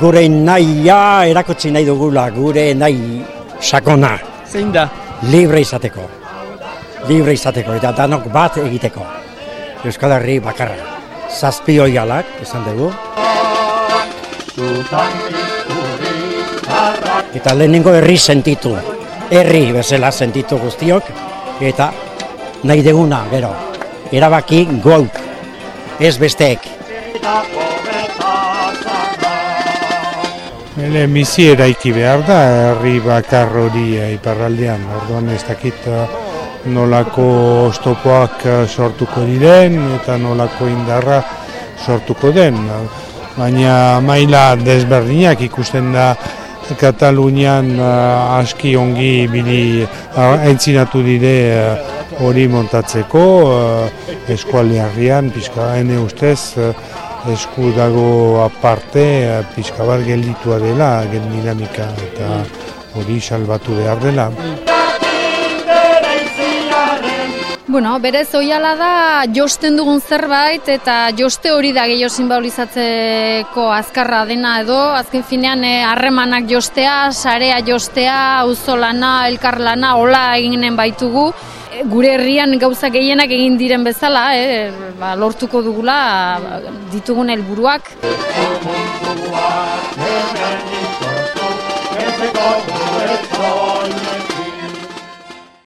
gure nahia erakutsi nahi dugula, gure nahi sakona, Zein da? libre izateko. Libre izateko, eta danok bat egiteko. Euskal Herri bakarra. Zazpi oialak, esan dugu. Eta lehenengo herri sentitu. Herri bezala sentitu guztiok. Eta nahi deguna, gero. Erabaki gouk. Ez besteek. Hele bizi eraiki behar da herri bakar hori iparraldean. Orduan ez dakit eh, nolako oztopoak eh, sortuko diren eta nolako indarra sortuko den. Baina maila desberdinak ikusten da Katalunian eh, aski ongi bili entzinatu dire hori montatzeko uh, eskualdearrian pixka ene ustez esku dago aparte eh, pixka bat gelditua dela gen dinamika eta hori salbatu behar dela. Bueno, berez oiala da josten dugun zerbait eta joste hori da gehiago simbolizatzeko azkarra dena edo azken finean eh, harremanak jostea, sarea jostea, auzolana, elkarlana, hola eginen baitugu. E, Gure herrian gauza gehienak egin diren bezala, eh, ba, lortuko dugula ba, ditugun helburuak.